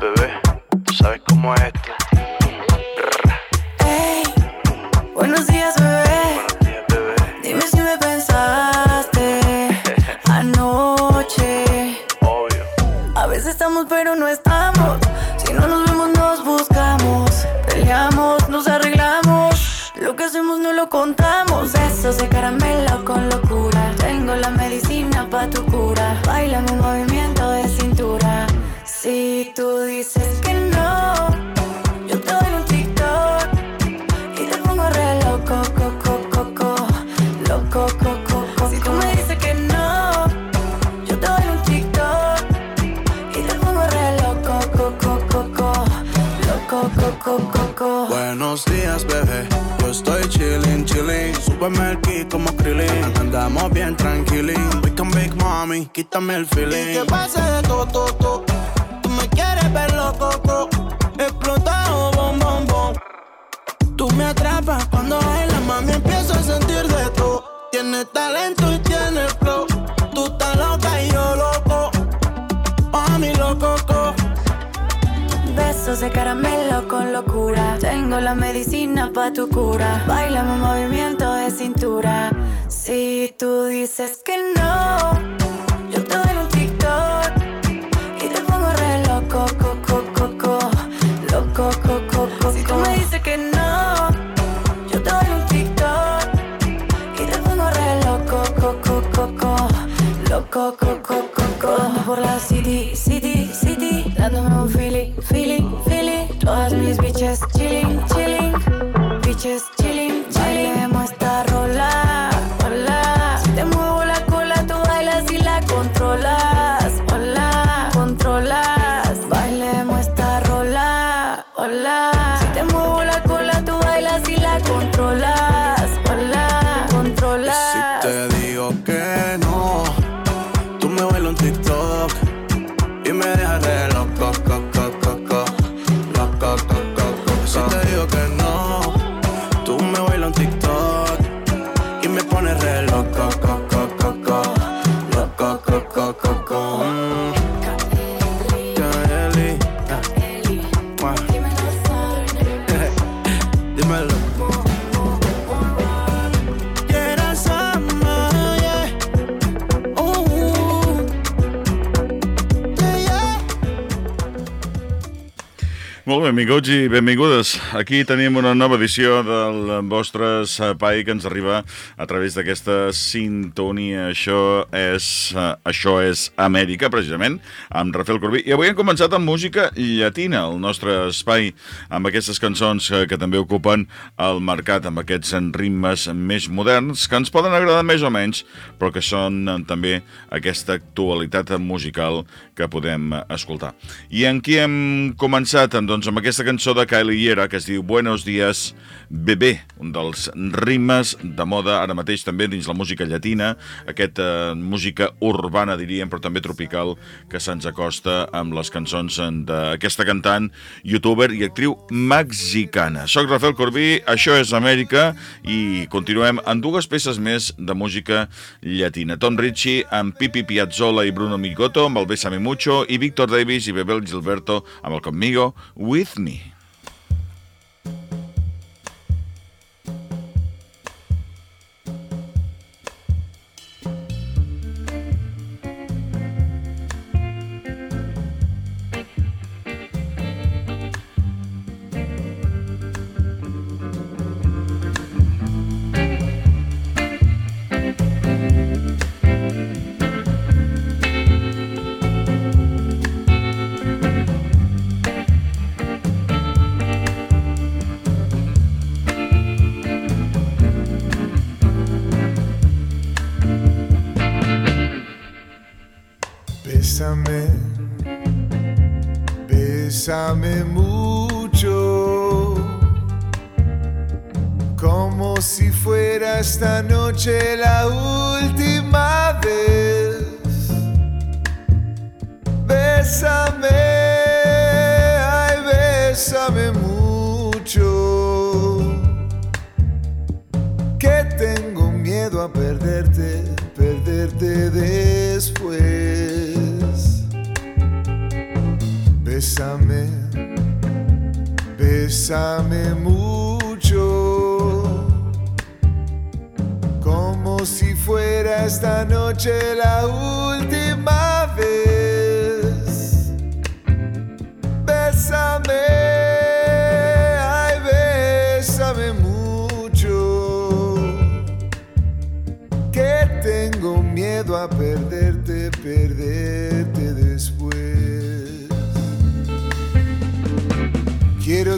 bebé. Tú sabes cómo es esto. Hey, buenos días, bebé. Andamos bien tranquilín. We can big mommy, quítame el feeling. Y que pase de todo, todo, todo. Tú me quieres ver loco, co. Explotado, bom, bom, bom. Tú me atrapas cuando bailas, mami, empiezo a sentir de todo. Tienes talento y tienes flow. Tú estás loca y yo loco. Mami, loco, co. Besos de caramelo con locura. Tengo la medicina pa' tu cura. Baila un movimiento de cintura. Si tú dices que no, yo te doy un TikTok. Y te pongo re loco, coco, coco. Loco, coco, coco. Si tú me dices que no, yo te doy un TikTok. Y te pongo re loco, coco, coco. Loco, coco, coco. Por la city, city, city. Dándome un feeling, feeling, feeling. Todas mis bitches chilling, chilling. Benvinguts i benvingudes. Aquí tenim una nova edició del vostre espai que ens arriba a través d'aquesta sintonia. Això és, això és Amèrica, precisament, amb Rafael Corbí. I avui hem començat amb música llatina, el nostre espai, amb aquestes cançons que, que també ocupen el mercat, amb aquests ritmes més moderns, que ens poden agradar més o menys, però que són eh, també aquesta actualitat musical que podem escoltar. I en qui hem començat? Doncs amb aquesta cançó de Kylie Hiera que es diu Buenos Días Bebé, un dels ritmes de moda ara mateix també dins la música llatina, aquesta música urbana diríem, però també tropical que se'ns acosta amb les cançons d'aquesta cantant, youtuber i actriu mexicana. Soc Rafael Corbí, això és Amèrica i continuem amb dues peces més de música llatina. Tom Ritchie amb Pipi Piazzolla i Bruno Migoto amb el Bésame Mucho i Víctor Davis i Bebel Gilberto amb el Conmigo With me.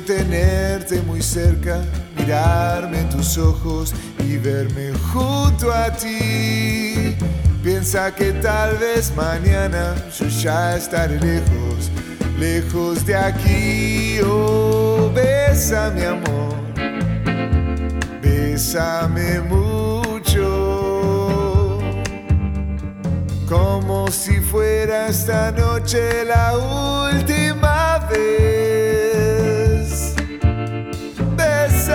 Tenerte muy cerca, mirarme en tus ojos y verme junto a ti. Piensa que tal vez mañana yo ya estaré lejos, lejos de aquí. Oh, besa mi amor, bésame mucho, como si fuera esta noche la última vez.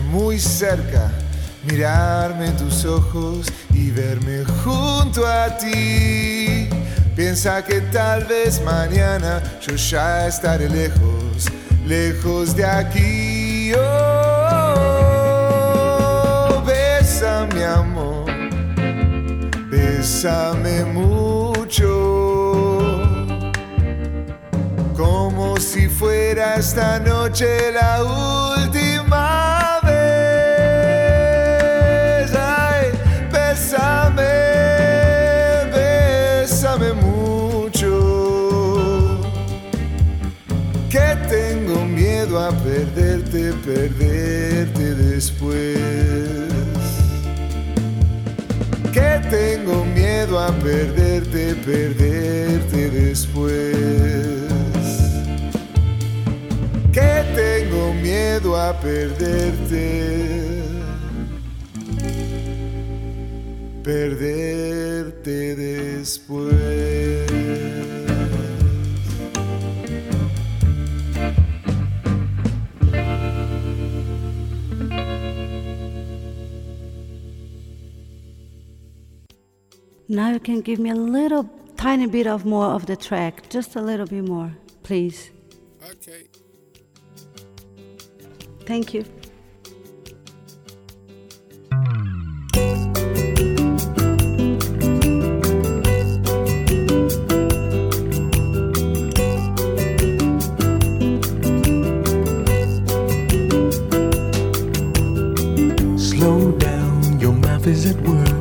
muy cerca, mirarme en tus ojos y verme junto a ti. Piensa que tal vez mañana yo ya estaré lejos, lejos de aquí. Oh, besa mi amor, bésame mucho como si fuera esta noche la última perderte, después. Que tengo miedo a perderte, perderte después. Que tengo miedo a perderte. Perderte después. Now you can give me a little tiny bit of more of the track, just a little bit more, please. Okay. Thank you. Slow down, your mouth is at work.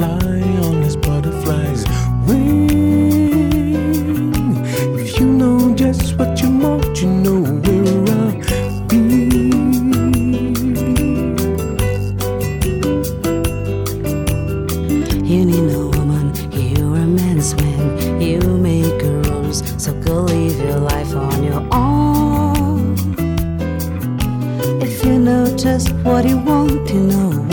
Dragonfly on his butterfly's wing. If you know just what you want, you know where I'll be. You need no woman, you're a man's man. You make rules, so go live your life on your own. If you know just what you want, you know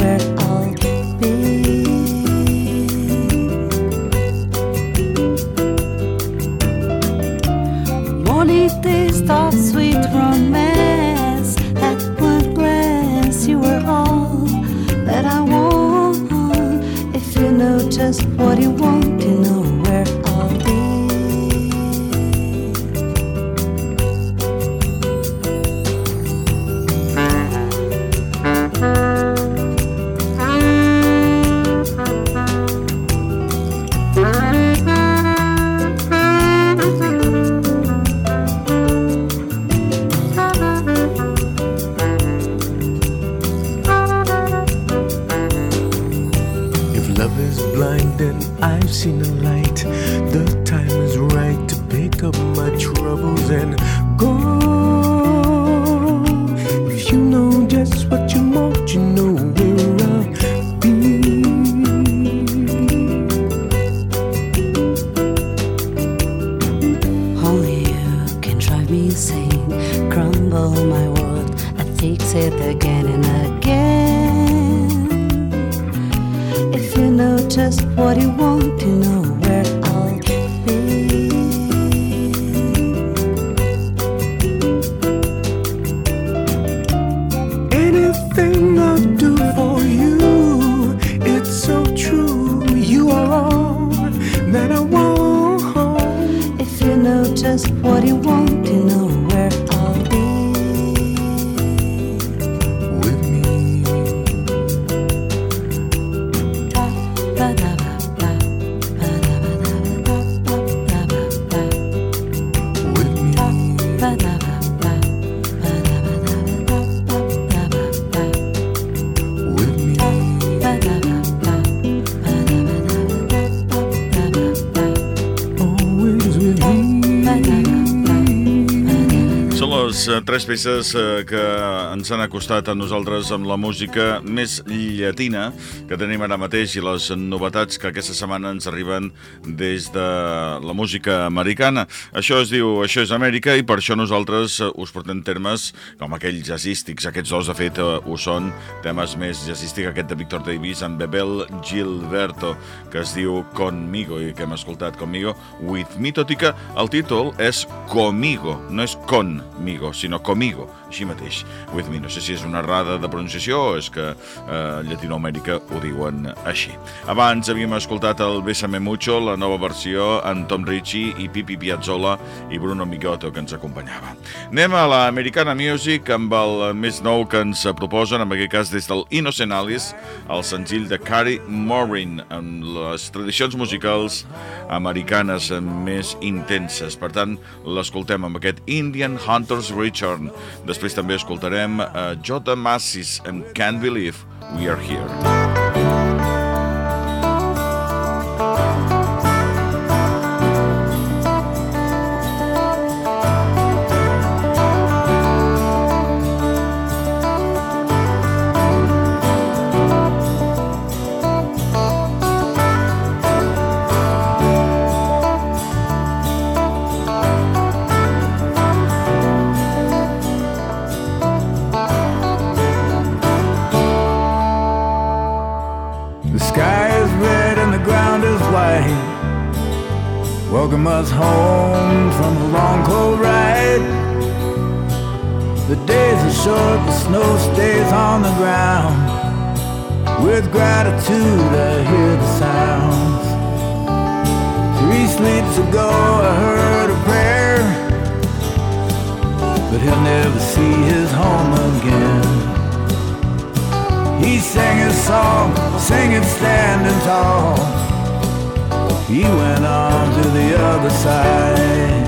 tres peces eh, que ens han acostat a nosaltres amb la música més llatina que tenim ara mateix i les novetats que aquesta setmana ens arriben des de la música americana. Això es diu Això és Amèrica i per això nosaltres eh, us portem termes com aquells jazzístics. Aquests dos, de fet, eh, ho són temes més jazzístics. Aquest de Victor Davis amb Bebel Gilberto, que es diu Conmigo i que hem escoltat Conmigo, With Me, tot i que el títol és Comigo, no és Conmigo, sinó Comigo, així mateix. With Me, no sé si és una errada de pronunciació o és que eh, Llatinoamèrica ho diuen així. Abans havíem escoltat el Bésame Mucho, la nova versió amb Tom Ritchie i Pipi Piazzolla i Bruno Migotto, que ens acompanyava. Anem a l'Americana Music amb el més nou que ens proposen, en aquest cas des del Innocent Alice, el senzill de Carrie Morin, amb les tradicions musicals americanes més intenses. Per tant, l'escoltem amb aquest Indian Hunter's Return. Després també escoltarem uh, Jota Massis amb Can't Believe We Are Here. Snow stays on the ground. With gratitude, I hear the sounds. Three sleeps ago, I heard a prayer, but he'll never see his home again. He sang his song, singing standing tall. He went on to the other side.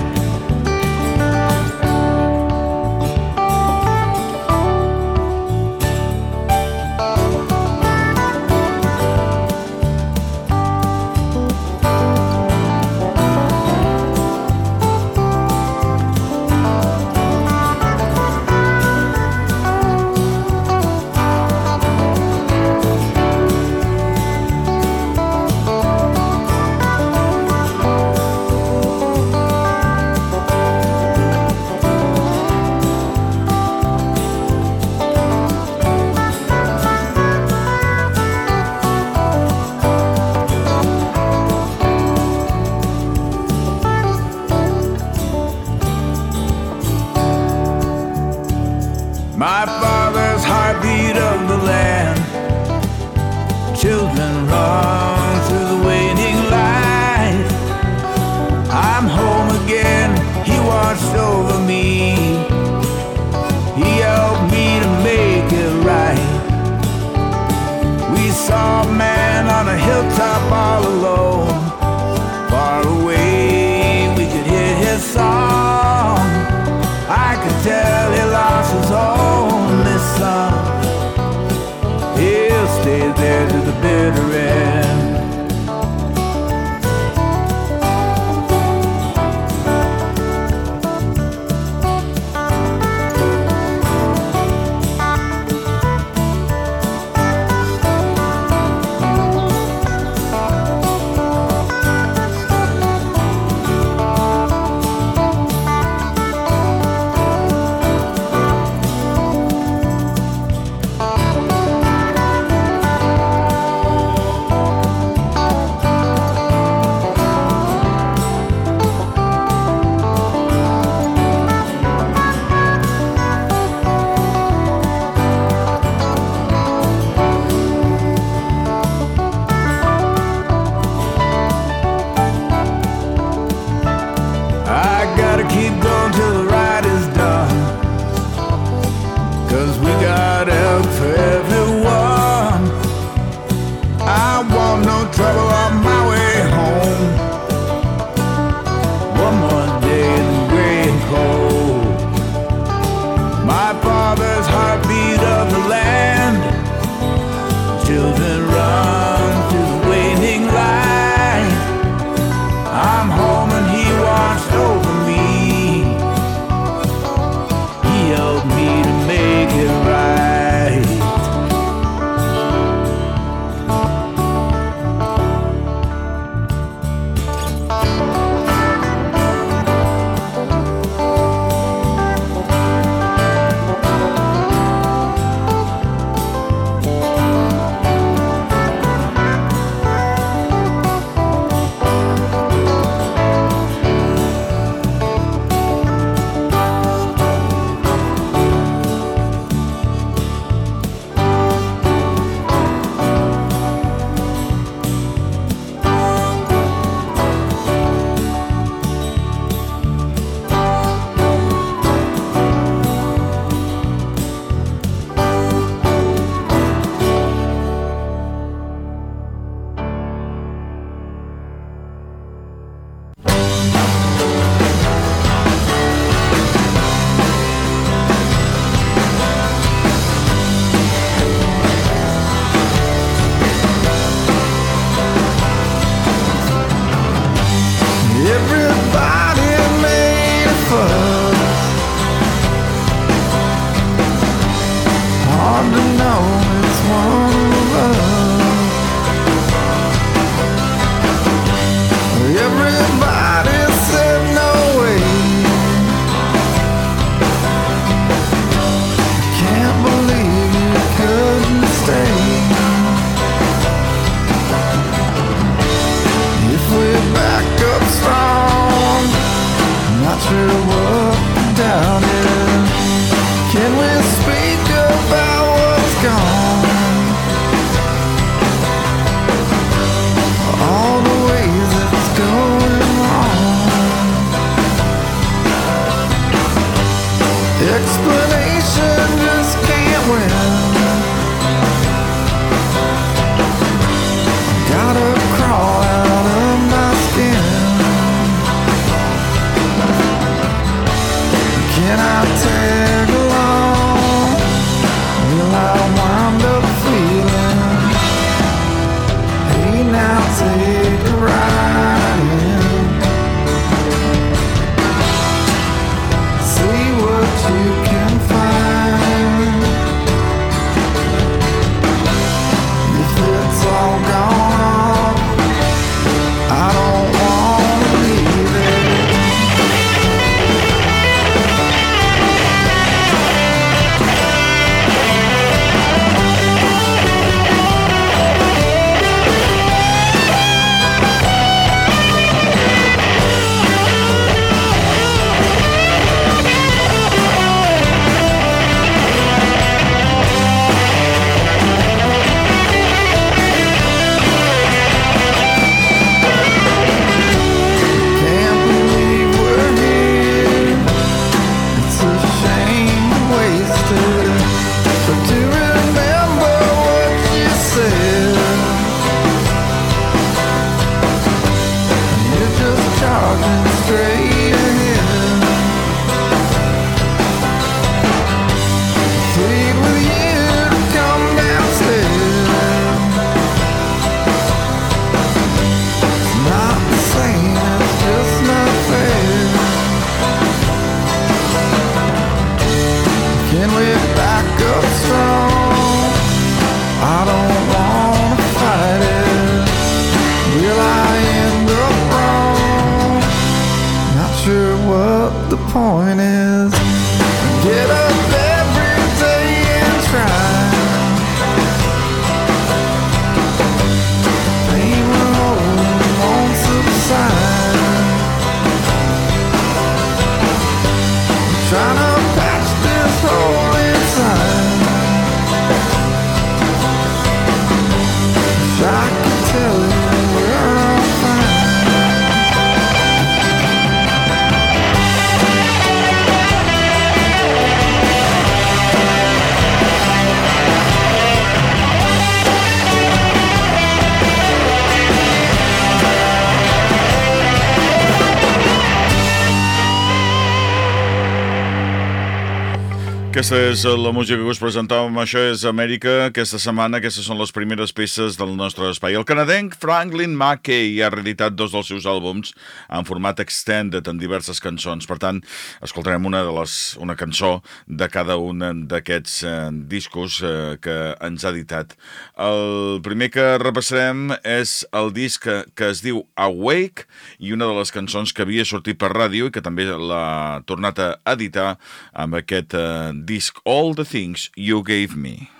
Aquesta és la música que us presentàvem, això és Amèrica. Aquesta setmana aquestes són les primeres peces del nostre espai. El canadenc Franklin Mackey ha reeditat dos dels seus àlbums en format extended en diverses cançons. Per tant, escoltarem una de les una cançó de cada un d'aquests eh, discos eh, que ens ha editat. El primer que repassarem és el disc que, que es diu Awake i una de les cançons que havia sortit per ràdio i que també l'ha tornat a editar amb aquest eh, disk all the things you gave me.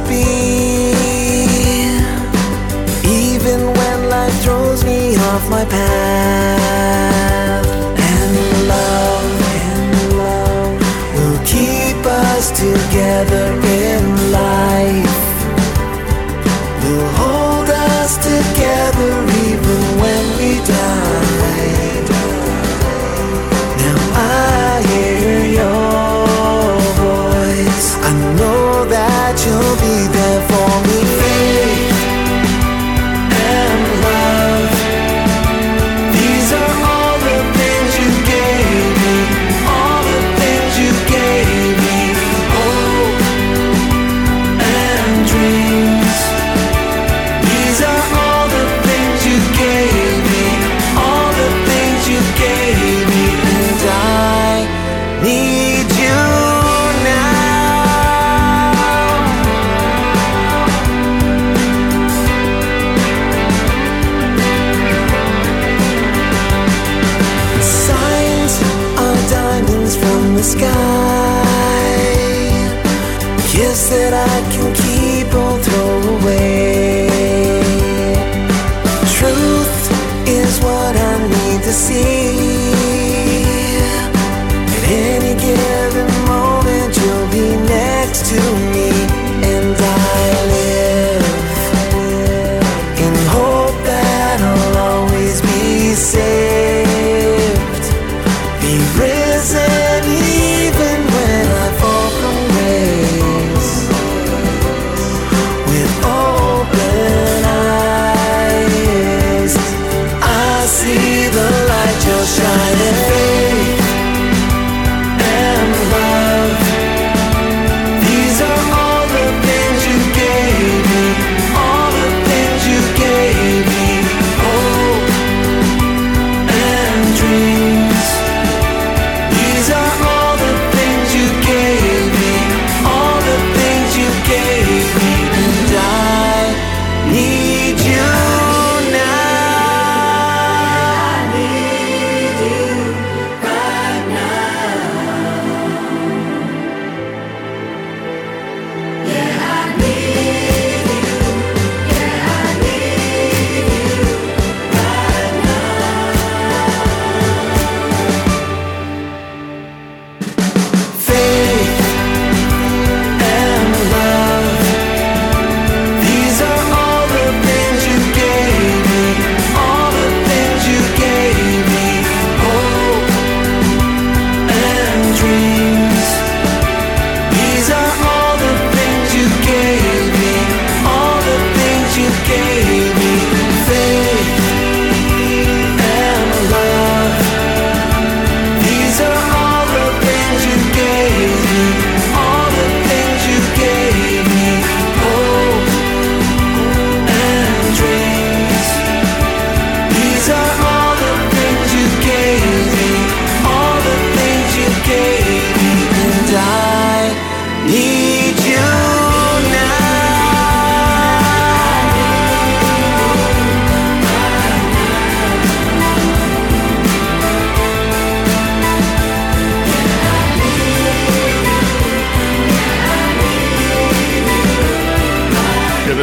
to be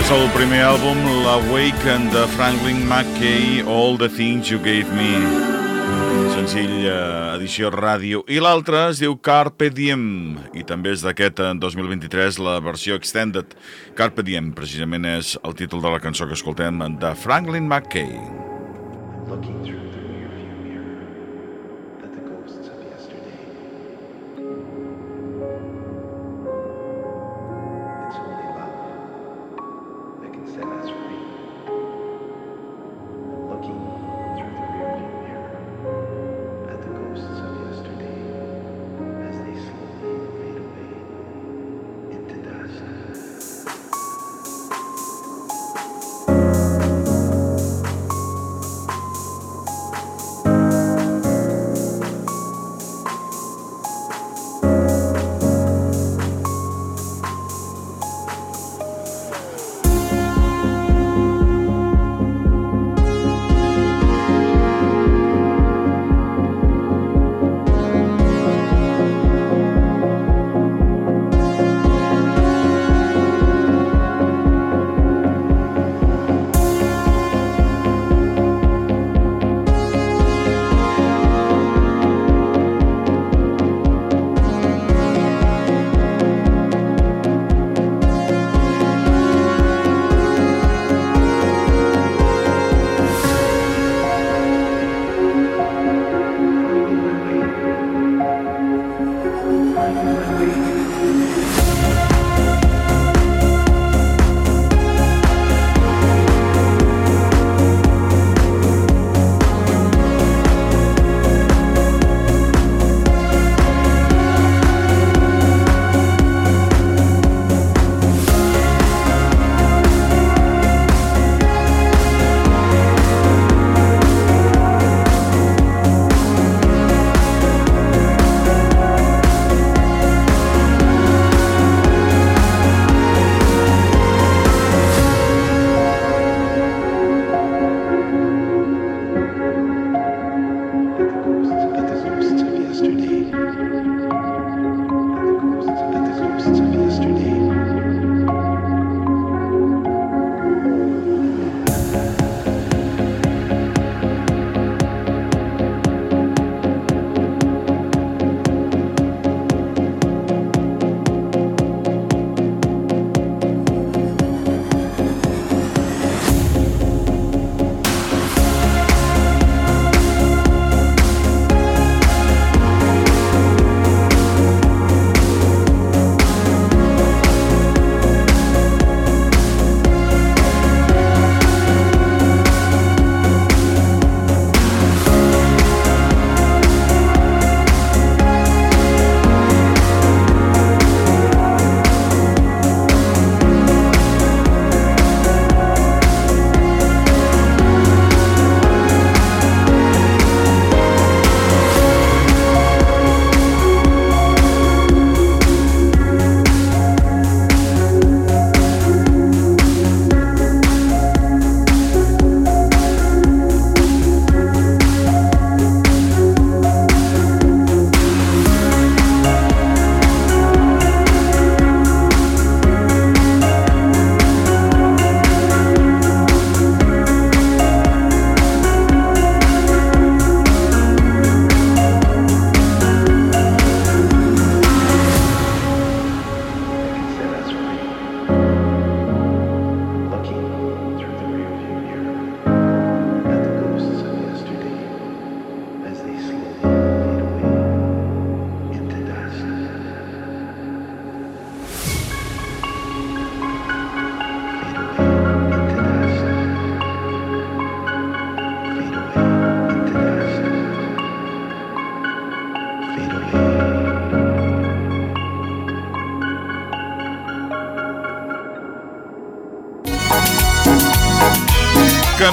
és el primer àlbum, l'Awaken de Franklin McKay, All the Things You Gave Me. Senzill eh, edició ràdio. I l'altre es diu Carpe Diem, i també és d'aquest en 2023 la versió extended. Carpe Diem, precisament és el títol de la cançó que escoltem de Franklin McKay. looking through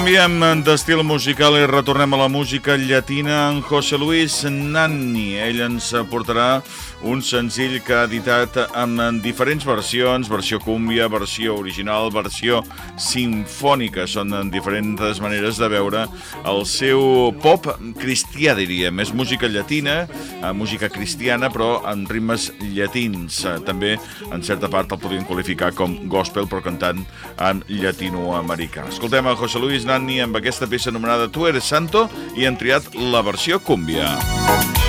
Canviem d'estil musical i retornem a la música llatina en José Luis Nanni. Ell ens portarà un senzill que ha editat en diferents versions, versió cúmbia, versió original, versió sinfònica. Són diferents maneres de veure el seu pop cristià, diríem. És música llatina, eh, música cristiana, però en ritmes llatins. Eh, També, en certa part, el podríem qualificar com gospel, però cantant en llatinoamericà. Escoltem a José Luis Nanni amb aquesta peça anomenada Tu eres santo i han triat la versió cúmbia. Tú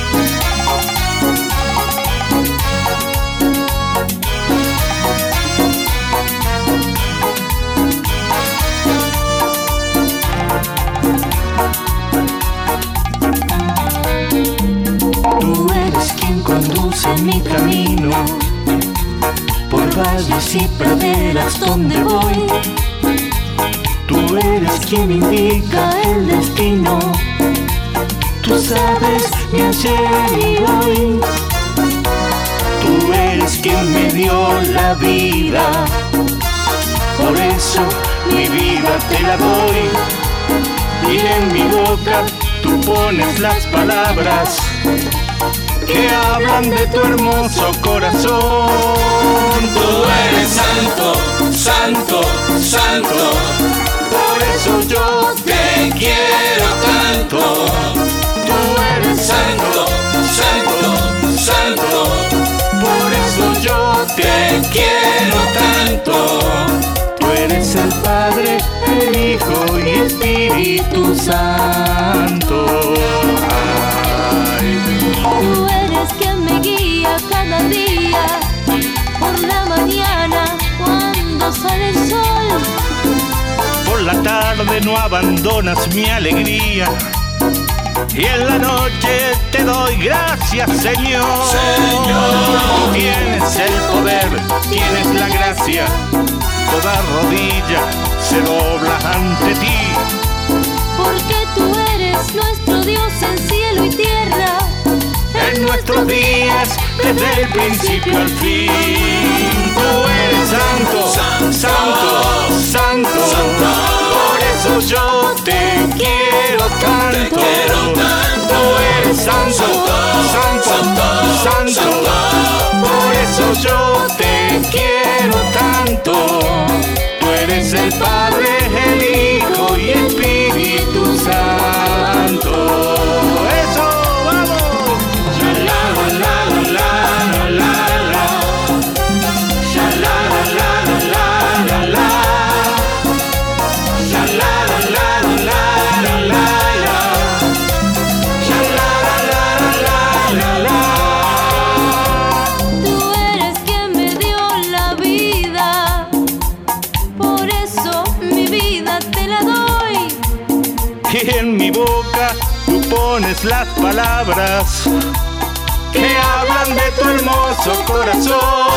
valles y praderas donde voy. Tú eres quien indica el destino. Tú sabes mi ayer y hoy. Tú eres quien me dio la vida. Por eso mi vida te la doy. Y en mi boca tú pones las palabras que hablan de tu hermoso corazón. Tú eres santo, santo, santo. Por eso yo te quiero tanto. Tú eres santo, santo, santo. Por eso yo te quiero tanto. Tú eres el Padre, el Hijo y Espíritu Santo. La tarde no abandonas mi alegría. Y en la noche te doy gracias, Señor. Señor. Tienes el poder, tienes la gracia. Toda rodilla se dobla ante ti. Porque tú eres nuestro Dios en cielo y tierra. Nuestros días, desde el principio al fin. Tú eres santo, santo, santo. Por eso yo te quiero tanto. Tú eres santo, santo, santo. Por eso yo te quiero tanto. Tú eres el Padre, el hermoso corazón.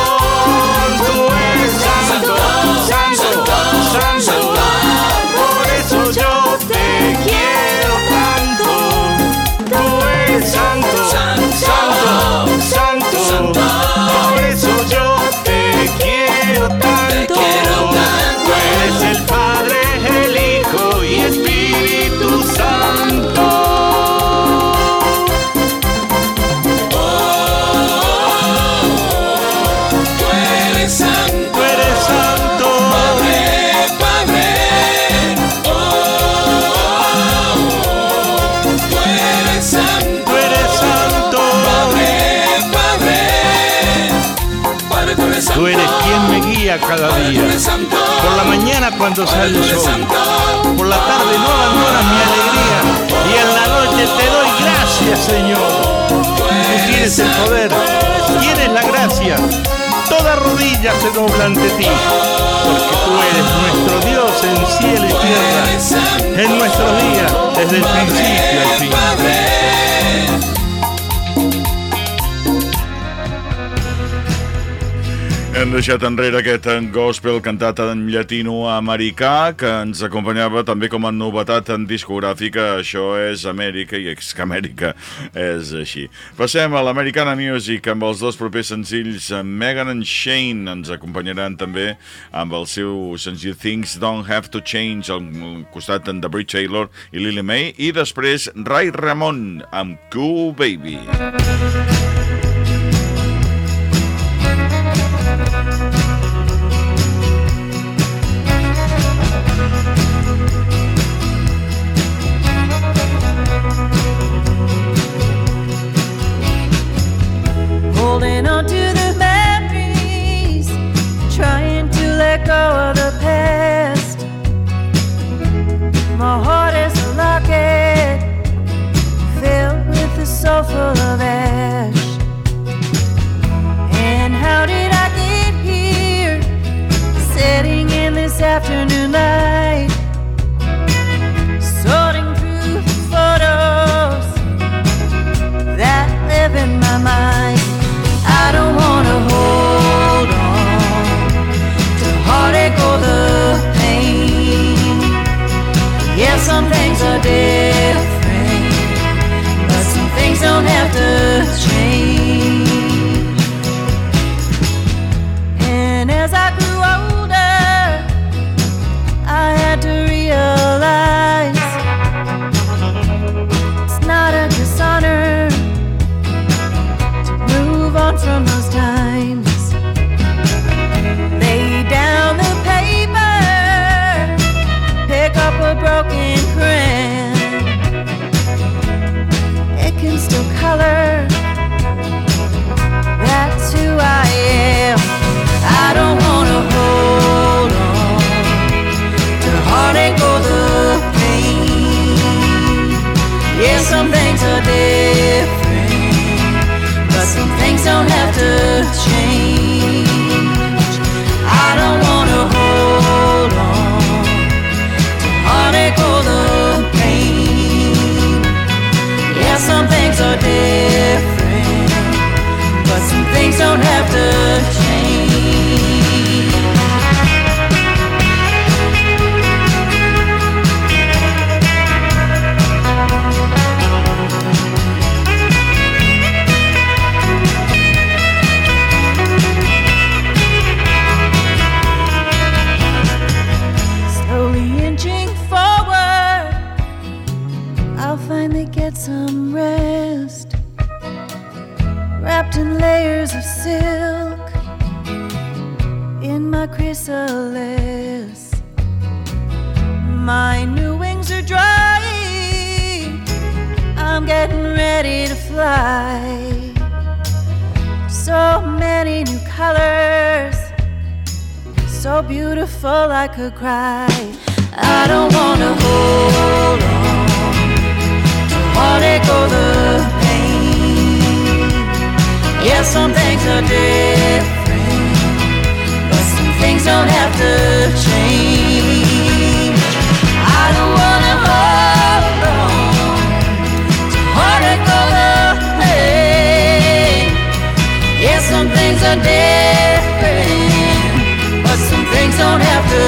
Tú eres quien me guía cada día. Por la mañana cuando sale el sol. Por la tarde no abandonas mi alegría. Y en la noche te doy gracias, Señor. Tú tienes el poder, tienes la gracia. Toda rodilla se dobla ante ti. Porque tú eres nuestro Dios en cielo y tierra. En nuestros días, desde el principio al fin. Hem deixat enrere aquest gospel cantat en llatinoamericà que ens acompanyava també com a novetat en discogràfica. Això és Amèrica i és que Amèrica és així. Passem a l'Americana Music amb els dos propers senzills. Megan and Shane ens acompanyaran també amb el seu senzill Things Don't Have to Change al costat de Brie Taylor i Lily May i després Ray Ramon amb Cool Baby. holding afternoon so beautiful I could cry. I don't wanna hold on to heartache or the pain. Yeah, some things are different, but some things don't have to change. I don't wanna hold on to heartache or the pain. Yeah, some things are different don't have to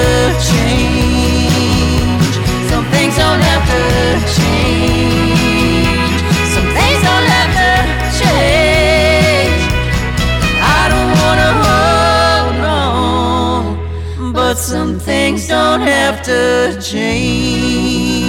change. Some things don't have to change. Some things don't have to change. I don't wanna hold on, but some things don't have to change.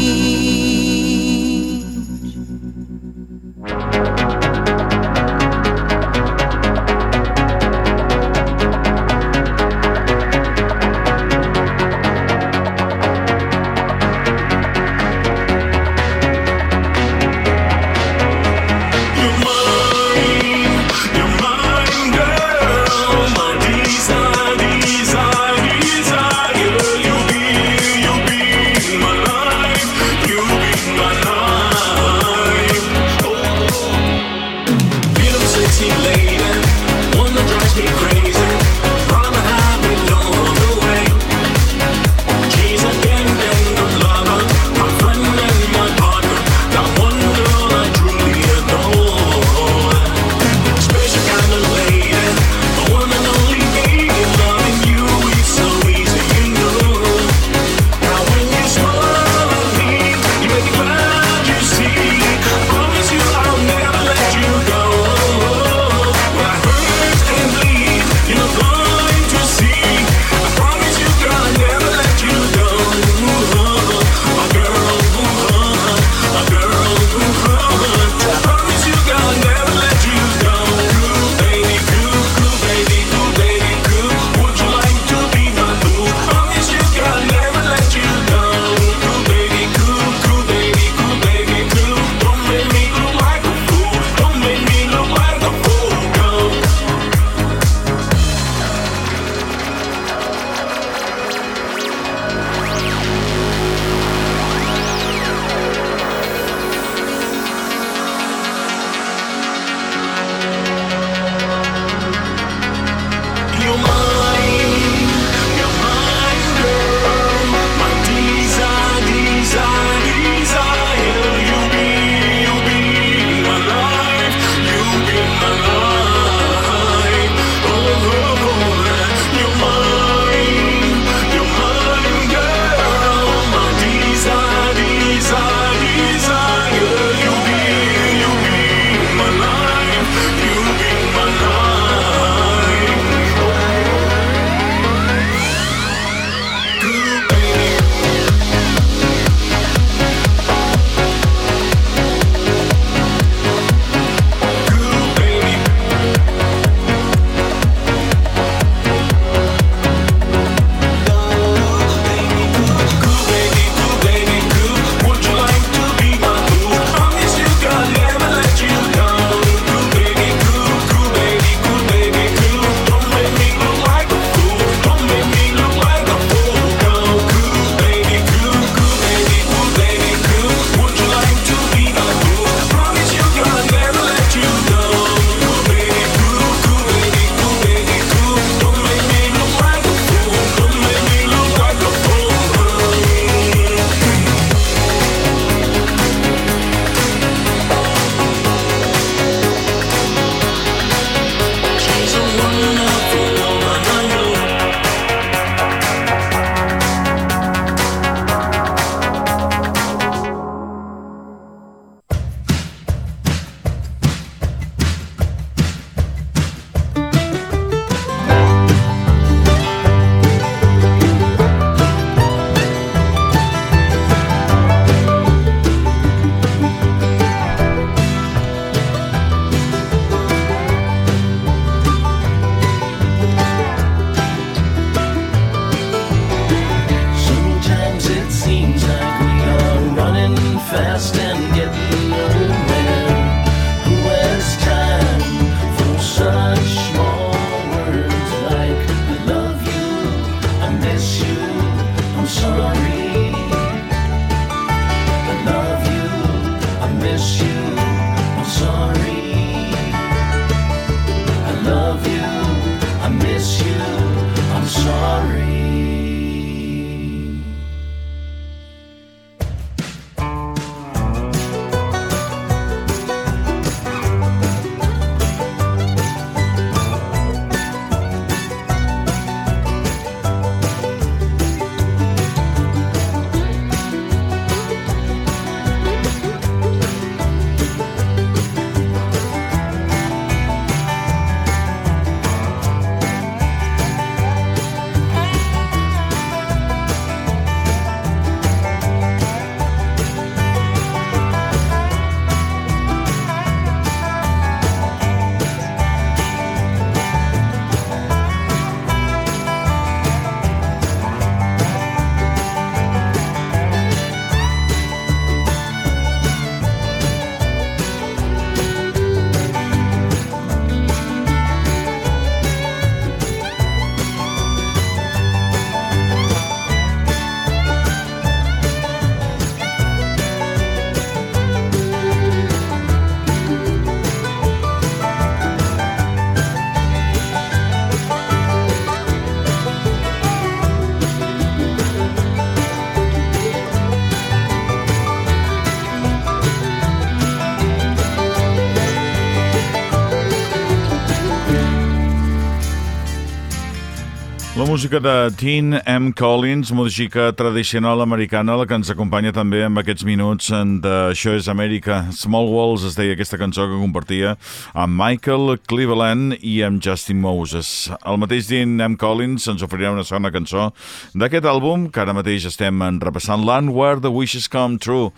Música de Teen M. Collins, música tradicional americana, la que ens acompanya també amb aquests minuts de Això és Amèrica. Small Walls es deia aquesta cançó que compartia amb Michael Cleveland i amb Justin Moses. El mateix Dean M. Collins ens oferirà una segona cançó d'aquest àlbum, que ara mateix estem repassant Land Where the Wishes Come True.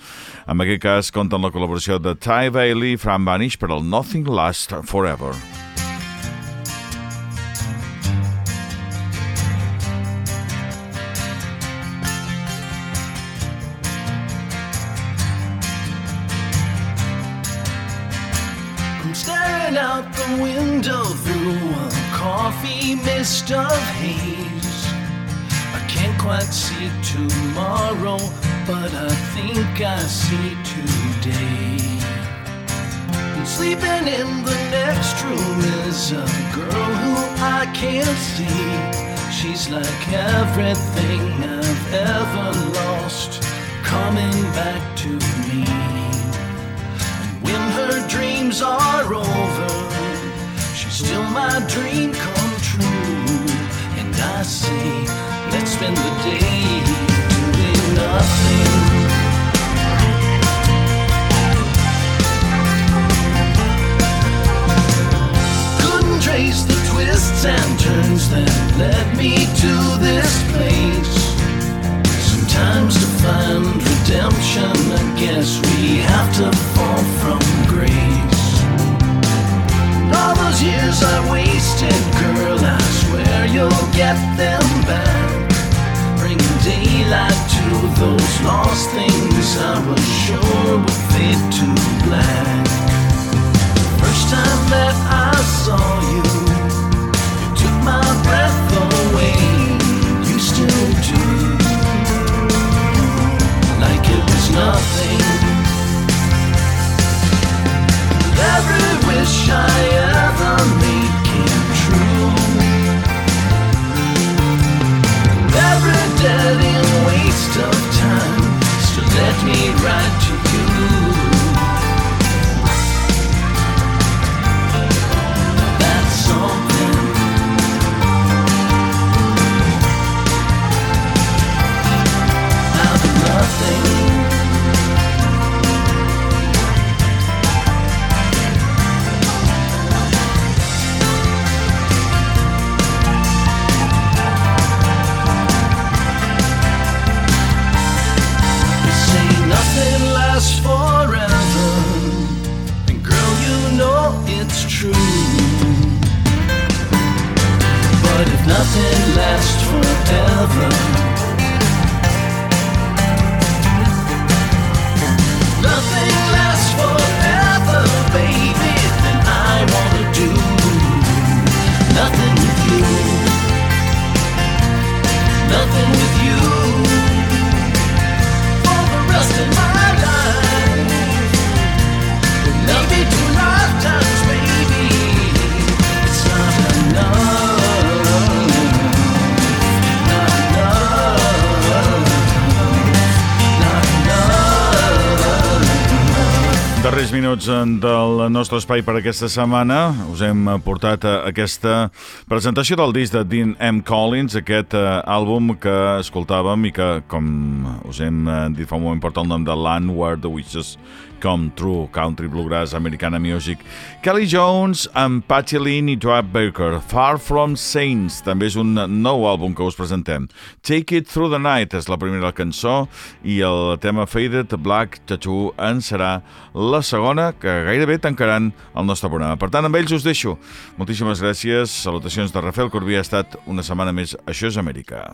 En aquest cas compten la col·laboració de Ty Bailey Fran Vanish per al Nothing Lasts Forever. I'm through a coffee mist of haze. I can't quite see tomorrow, but I think I see today. And sleeping in the next room is a girl who I can't see. She's like everything I've ever lost, coming back to me. And When her dreams are over, still my dream come true. And I say, let's spend the day doing nothing. Couldn't trace the twists and turns that led me to this place. Sometimes to find redemption, I guess we have to fall from grace. Those years I wasted, girl, I swear you'll get them back. Bring daylight to those lost things I was sure would fade to black. First time that I saw you, you took my breath away. You still do like it was nothing. Every wish I ever made nostre espai per aquesta setmana. Us hem portat a aquesta presentació del disc de Dean M. Collins, aquest eh, àlbum que escoltàvem i que, com us hem eh, dit fa un moment, porta el nom de Land Where the Wishes Come True, Country Bluegrass Americana Music. Kelly Jones amb Patty Lynn i Dwight Baker. Far From Saints, també és un nou àlbum que us presentem. Take It Through the Night és la primera cançó i el tema Faded Black Tattoo en serà la segona que gairebé tancaran el nostre programa. Per tant, amb ells us deixo. Moltíssimes gràcies. Salutacions de Rafael Corbí. Ha estat una setmana més. Això és Amèrica.